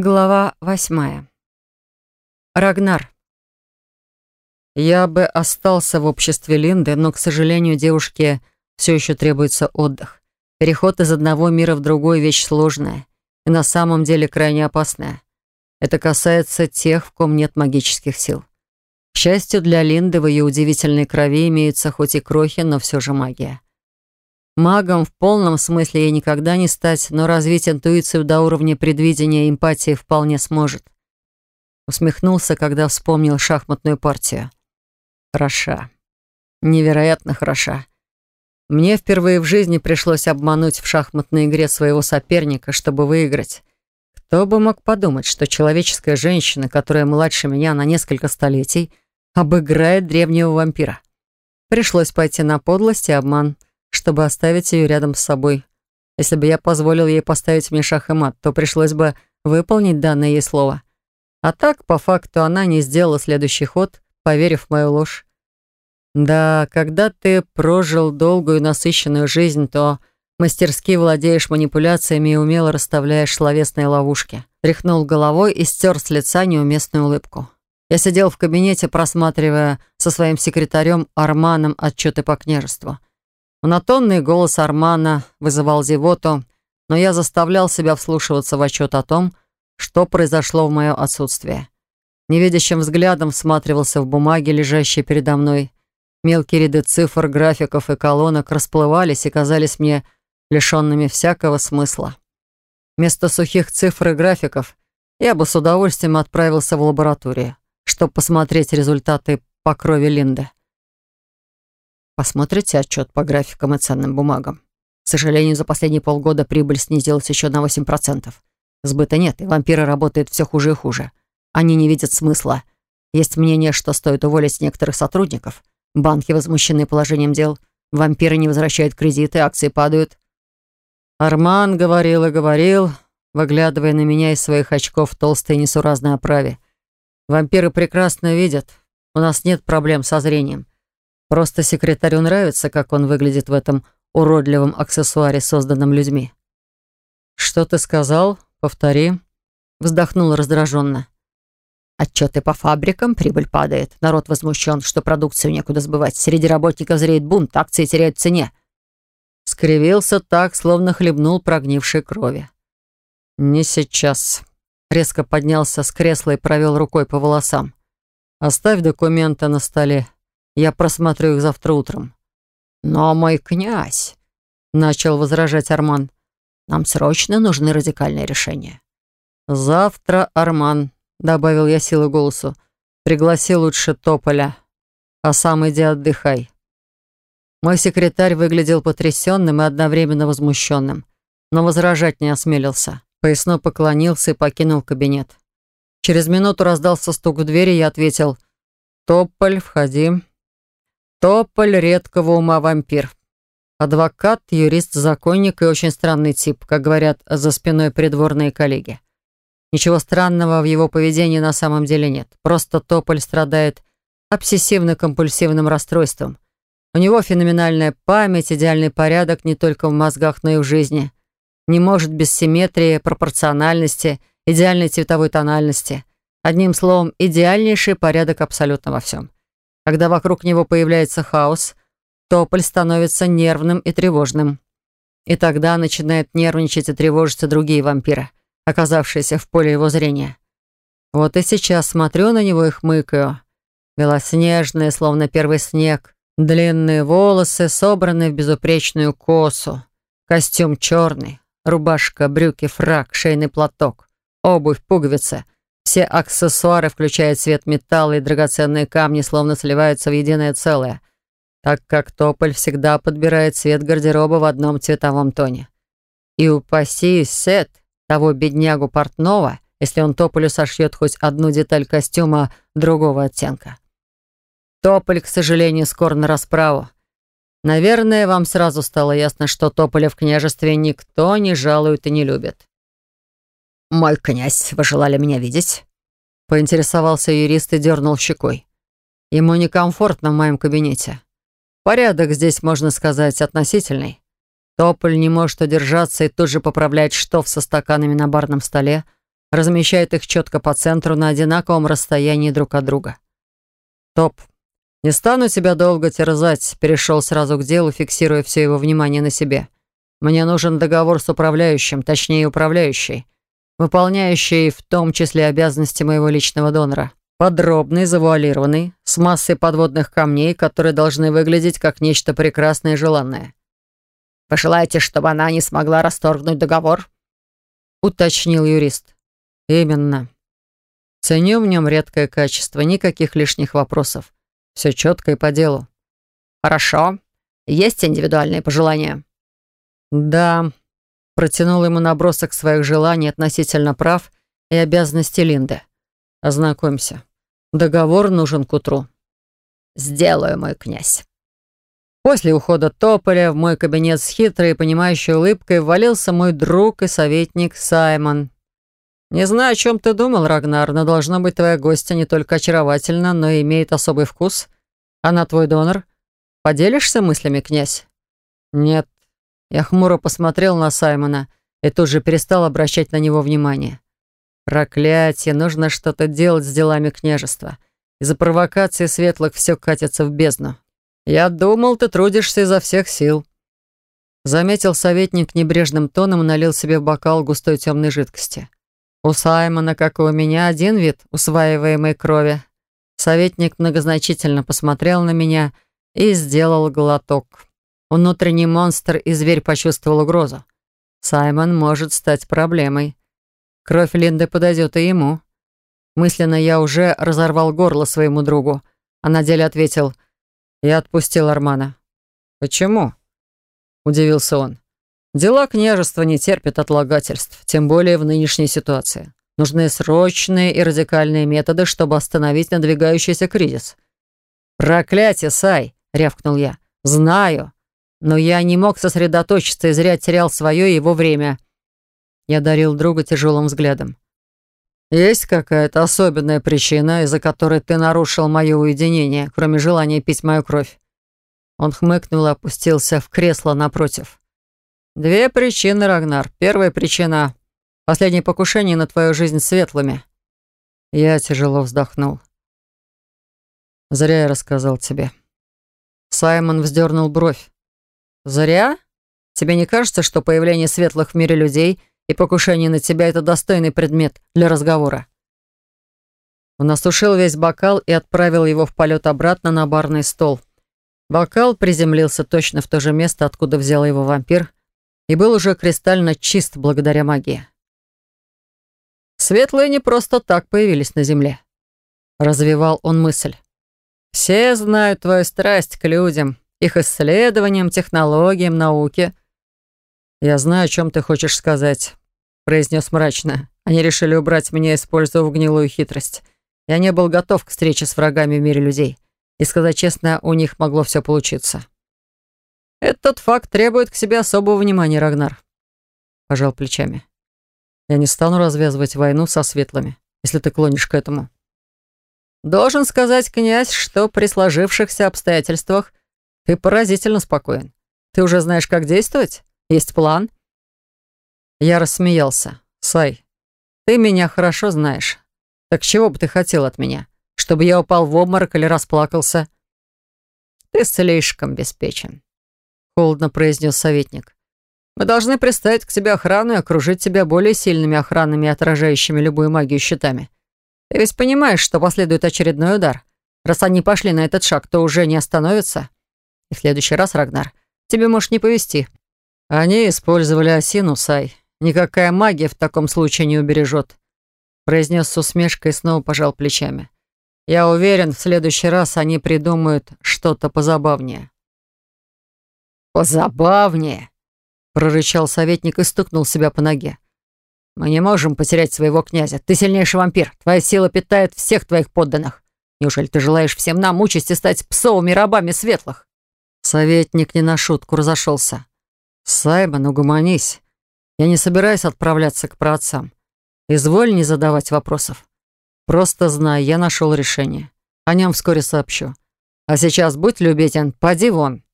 Глава восьмая. Рагнар. Я бы остался в обществе Линды, но, к сожалению, девушке все еще требуется отдых. Переход из одного мира в другой — вещь сложная и на самом деле крайне опасная. Это касается тех, в ком нет магических сил. К счастью для Линды, в ее удивительной крови имеются хоть и крохи, но все же магия. Магом в полном смысле ей никогда не стать, но развить интуицию до уровня предвидения и эмпатии вполне сможет. Усмехнулся, когда вспомнил шахматную партию. Хороша. Невероятно хороша. Мне впервые в жизни пришлось обмануть в шахматной игре своего соперника, чтобы выиграть. Кто бы мог подумать, что человеческая женщина, которая младше меня на несколько столетий, обыграет древнего вампира. Пришлось пойти на подлость и обман — чтобы оставить ее рядом с собой. Если бы я позволил ей поставить мне шах и мат, то пришлось бы выполнить данное ей слово. А так, по факту, она не сделала следующий ход, поверив в мою ложь. Да, когда ты прожил долгую насыщенную жизнь, то мастерски владеешь манипуляциями и умело расставляешь словесные ловушки. Тряхнул головой и стер с лица неуместную улыбку. Я сидел в кабинете, просматривая со своим секретарем Арманом отчеты по княжеству. Монотонный голос Армана вызывал зевоту, но я заставлял себя вслушиваться в отчет о том, что произошло в мое отсутствие. Невидящим взглядом всматривался в бумаги, лежащие передо мной. Мелкие ряды цифр, графиков и колонок расплывались и казались мне лишенными всякого смысла. Вместо сухих цифр и графиков я бы с удовольствием отправился в лабораторию, чтобы посмотреть результаты по крови Линды. Посмотрите отчет по графикам и ценным бумагам. К сожалению, за последние полгода прибыль снизилась еще на 8%. Сбыта нет, и вампиры работают все хуже и хуже. Они не видят смысла. Есть мнение, что стоит уволить некоторых сотрудников. Банки возмущены положением дел. Вампиры не возвращают кредиты, акции падают. Арман говорил и говорил, выглядывая на меня из своих очков в толстой несуразной оправе. Вампиры прекрасно видят. У нас нет проблем со зрением. Просто секретарю нравится, как он выглядит в этом уродливом аксессуаре, созданном людьми. «Что ты сказал? Повтори». Вздохнул раздраженно. Отчеты по фабрикам, прибыль падает. Народ возмущен, что продукцию некуда сбывать. Среди работников зреет бунт, акции теряют в цене. Скривился так, словно хлебнул прогнившей крови. «Не сейчас». Резко поднялся с кресла и провел рукой по волосам. «Оставь документы на столе. Я просмотрю их завтра утром». «Но мой князь», — начал возражать Арман, «нам срочно нужны радикальные решения». «Завтра, Арман», — добавил я силы голосу, «пригласи лучше Тополя, а сам иди отдыхай». Мой секретарь выглядел потрясенным и одновременно возмущенным, но возражать не осмелился. Поясно поклонился и покинул кабинет. Через минуту раздался стук в двери, и я ответил «Тополь, входи». Тополь редкого ума вампир. Адвокат, юрист, законник и очень странный тип, как говорят за спиной придворные коллеги. Ничего странного в его поведении на самом деле нет. Просто Тополь страдает обсессивно-компульсивным расстройством. У него феноменальная память, идеальный порядок не только в мозгах, но и в жизни. Не может без симметрии, пропорциональности, идеальной цветовой тональности. Одним словом, идеальнейший порядок абсолютно во всем. Когда вокруг него появляется хаос, тополь становится нервным и тревожным. И тогда начинают нервничать и тревожиться другие вампиры, оказавшиеся в поле его зрения. Вот и сейчас смотрю на него и хмыкаю. Белоснежные, словно первый снег, длинные волосы, собранные в безупречную косу, костюм черный, рубашка, брюки, фрак, шейный платок, обувь, пуговицы — все аксессуары, включая цвет металла и драгоценные камни, словно сливаются в единое целое, так как Тополь всегда подбирает цвет гардероба в одном цветовом тоне. И упаси сет того беднягу портного, если он Тополю сошьет хоть одну деталь костюма другого оттенка. Тополь, к сожалению, скоро на расправу. Наверное, вам сразу стало ясно, что Тополя в княжестве никто не жалует и не любит. «Мой князь, вы желали меня видеть?» Поинтересовался юрист и дернул щекой. Ему некомфортно в моем кабинете. Порядок здесь, можно сказать, относительный. Тополь не может удержаться и тут же поправляет штоф со стаканами на барном столе, размещает их четко по центру на одинаковом расстоянии друг от друга. Топ. Не стану тебя долго терзать, перешел сразу к делу, фиксируя все его внимание на себе. Мне нужен договор с управляющим, точнее управляющей, выполняющий в том числе обязанности моего личного донора. Подробный, завуалированный, с массой подводных камней, которые должны выглядеть как нечто прекрасное и желанное. «Вы чтобы она не смогла расторгнуть договор?» — уточнил юрист. «Именно. Ценю в нем редкое качество, никаких лишних вопросов. Все четко и по делу». «Хорошо. Есть индивидуальные пожелания?» «Да». Протянул ему набросок своих желаний относительно прав и обязанностей Линды. «Ознакомься. Договор нужен к утру». «Сделаю, мой князь». После ухода Тополя в мой кабинет с хитрой и понимающей улыбкой ввалился мой друг и советник Саймон. «Не знаю, о чем ты думал, Рагнар, но должно быть твоя гостья не только очаровательна, но и имеет особый вкус. Она твой донор. Поделишься мыслями, князь?» «Нет». Я хмуро посмотрел на Саймона и тут же перестал обращать на него внимание. Проклятие, нужно что-то делать с делами княжества. Из-за провокации светлых все катится в бездну. Я думал, ты трудишься изо всех сил. Заметил советник небрежным тоном и налил себе в бокал густой темной жидкости. У Саймона, как и у меня, один вид усваиваемой крови. Советник многозначительно посмотрел на меня и сделал глоток. Внутренний монстр и зверь почувствовал угрозу. Саймон может стать проблемой. Кровь Линды подойдет и ему. Мысленно я уже разорвал горло своему другу, а на деле ответил «Я отпустил Армана». «Почему?» — удивился он. «Дела княжества не терпят отлагательств, тем более в нынешней ситуации. Нужны срочные и радикальные методы, чтобы остановить надвигающийся кризис». «Проклятие, Сай!» — рявкнул я. «Знаю, но я не мог сосредоточиться и зря терял свое и его время». Я дарил друга тяжелым взглядом. «Есть какая-то особенная причина, из-за которой ты нарушил мое уединение, кроме желания пить мою кровь?» Он хмыкнул и опустился в кресло напротив. «Две причины, Рагнар. Первая причина — последнее покушение на твою жизнь светлыми». Я тяжело вздохнул. «Зря я рассказал тебе». Саймон вздернул бровь. «Зря? Тебе не кажется, что появление светлых в мире людей — и покушение на тебя — это достойный предмет для разговора. Он осушил весь бокал и отправил его в полет обратно на барный стол. Бокал приземлился точно в то же место, откуда взял его вампир, и был уже кристально чист благодаря магии. Светлые не просто так появились на земле. Развивал он мысль. Все знают твою страсть к людям, их исследованиям, технологиям, науке. Я знаю, о чем ты хочешь сказать произнес мрачно. Они решили убрать меня, используя гнилую хитрость. Я не был готов к встрече с врагами в мире людей. И сказать честно, у них могло все получиться. Этот факт требует к себе особого внимания, Рагнар. Пожал плечами. Я не стану развязывать войну со светлыми, если ты клонишь к этому. Должен сказать, князь, что при сложившихся обстоятельствах ты поразительно спокоен. Ты уже знаешь, как действовать? Есть план? Я рассмеялся. «Сай, ты меня хорошо знаешь. Так чего бы ты хотел от меня? Чтобы я упал в обморок или расплакался?» «Ты слишком беспечен», — холодно произнес советник. «Мы должны представить к тебе охрану и окружить тебя более сильными охранами, отражающими любую магию щитами. Ты ведь понимаешь, что последует очередной удар. Раз они пошли на этот шаг, то уже не остановятся. И в следующий раз, Рагнар, тебе может не повезти». «Они использовали осину, Сай. Никакая магия в таком случае не убережет», произнес с усмешкой и снова пожал плечами. «Я уверен, в следующий раз они придумают что-то позабавнее». «Позабавнее?» прорычал советник и стукнул себя по ноге. «Мы не можем потерять своего князя. Ты сильнейший вампир. Твоя сила питает всех твоих подданных. Неужели ты желаешь всем нам участи стать псовыми рабами светлых?» Советник не на шутку разошелся. «Саймон, угомонись. Я не собираюсь отправляться к праотцам. Изволь не задавать вопросов. Просто знай, я нашел решение. О нем вскоре сообщу. А сейчас будь любезен, поди вон».